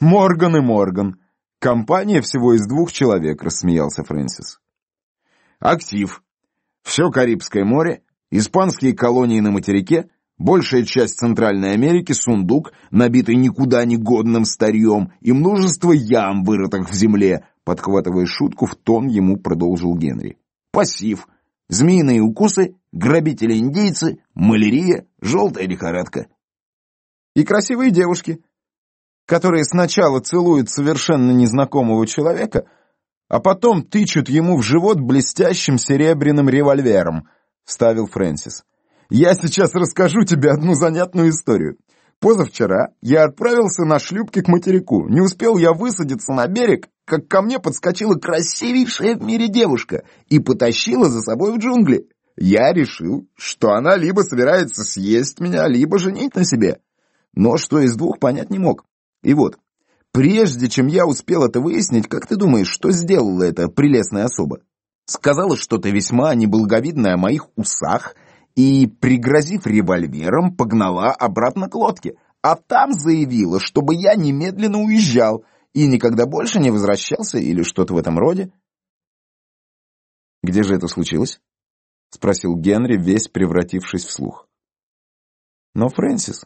Морган и Морган. Компания всего из двух человек, рассмеялся Фрэнсис. Актив. Все Карибское море, испанские колонии на материке, большая часть Центральной Америки, сундук, набитый никуда не годным старьем, и множество ям, вырытых в земле, подхватывая шутку, в тон ему продолжил Генри. Пассив. Змеиные укусы, грабители-индейцы, малярия, желтая лихорадка. И красивые девушки, которые сначала целуют совершенно незнакомого человека, а потом тычут ему в живот блестящим серебряным револьвером, вставил Фрэнсис. Я сейчас расскажу тебе одну занятную историю. Позавчера я отправился на шлюпке к материку. Не успел я высадиться на берег, как ко мне подскочила красивейшая в мире девушка и потащила за собой в джунгли. Я решил, что она либо собирается съесть меня, либо женить на себе. Но что из двух понять не мог. И вот, прежде чем я успел это выяснить, как ты думаешь, что сделала эта прелестная особа? Сказала что-то весьма неблаговидное о моих усах и, пригрозив револьвером, погнала обратно к лодке. А там заявила, чтобы я немедленно уезжал и никогда больше не возвращался или что-то в этом роде. «Где же это случилось?» — спросил Генри, весь превратившись в слух. Но Фрэнсис,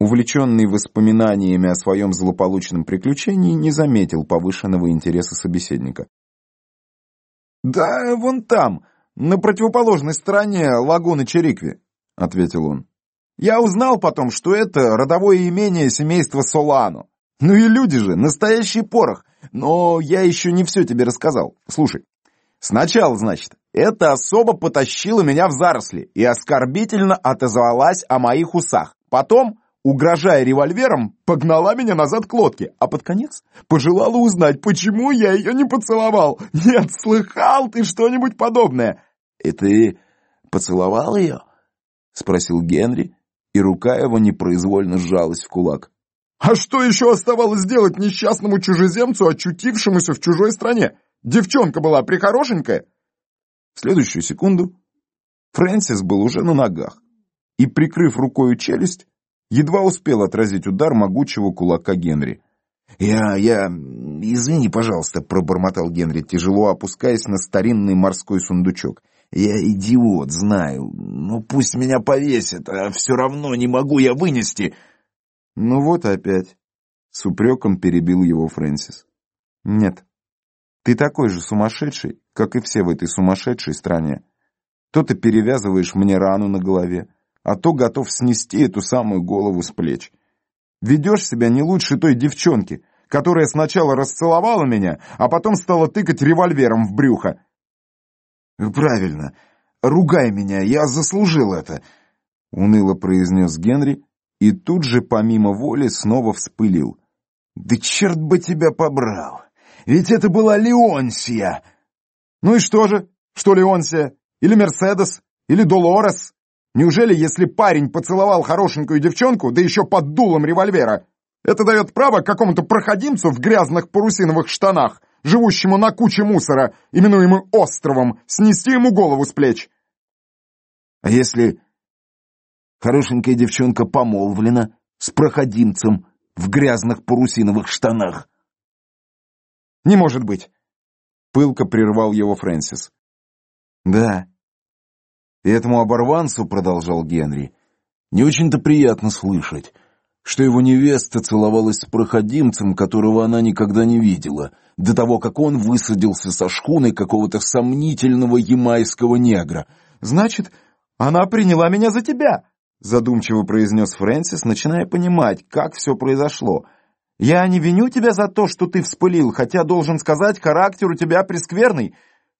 увлеченный воспоминаниями о своем злополучном приключении, не заметил повышенного интереса собеседника. «Да, вон там, на противоположной стороне лагуны Черикви», — ответил он. «Я узнал потом, что это родовое имение семейства Солано. Ну и люди же, настоящий порох. Но я еще не все тебе рассказал. Слушай, сначала, значит, эта особа потащила меня в заросли и оскорбительно отозвалась о моих усах. Потом угрожая револьвером, погнала меня назад к лодке, а под конец пожелала узнать, почему я ее не поцеловал. Нет, слыхал ты что-нибудь подобное? И ты поцеловал ее? Спросил Генри, и рука его непроизвольно сжалась в кулак. А что еще оставалось сделать несчастному чужеземцу, очутившемуся в чужой стране? Девчонка была прихорошенькая. В следующую секунду Фрэнсис был уже на ногах и, прикрыв рукою челюсть, едва успел отразить удар могучего кулака Генри. «Я... я... извини, пожалуйста», — пробормотал Генри, тяжело опускаясь на старинный морской сундучок. «Я идиот, знаю. Ну пусть меня повесят, а все равно не могу я вынести». «Ну вот опять», — с упреком перебил его Фрэнсис. «Нет, ты такой же сумасшедший, как и все в этой сумасшедшей стране. То ты перевязываешь мне рану на голове, а то готов снести эту самую голову с плеч. Ведешь себя не лучше той девчонки, которая сначала расцеловала меня, а потом стала тыкать револьвером в брюхо. «Правильно. Ругай меня, я заслужил это», — уныло произнес Генри и тут же, помимо воли, снова вспылил. «Да черт бы тебя побрал! Ведь это была Леонсия!» «Ну и что же? Что Леонсия? Или Мерседес? Или Долорес?» Неужели, если парень поцеловал хорошенькую девчонку, да еще под дулом револьвера, это дает право какому-то проходимцу в грязных парусиновых штанах, живущему на куче мусора, именуемым островом, снести ему голову с плеч? А если хорошенькая девчонка помолвлена с проходимцем в грязных парусиновых штанах? Не может быть. Пылко прервал его Фрэнсис. Да, и этому оборванцу, продолжал Генри, не очень-то приятно слышать, что его невеста целовалась с проходимцем, которого она никогда не видела, до того, как он высадился со шхуной какого-то сомнительного ямайского негра. «Значит, она приняла меня за тебя», — задумчиво произнес Фрэнсис, начиная понимать, как все произошло. «Я не виню тебя за то, что ты вспылил, хотя, должен сказать, характер у тебя прескверный.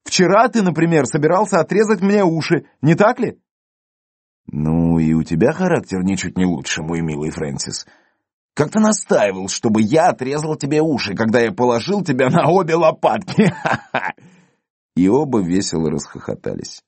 Вчера ты, например, собирался отрезать мне уши, не так ли? Ну и у тебя характер ничуть не лучше, мой милый Фрэнсис. Как ты настаивал, чтобы я отрезал тебе уши, когда я положил тебя на обе лопатки? И оба весело расхохотались.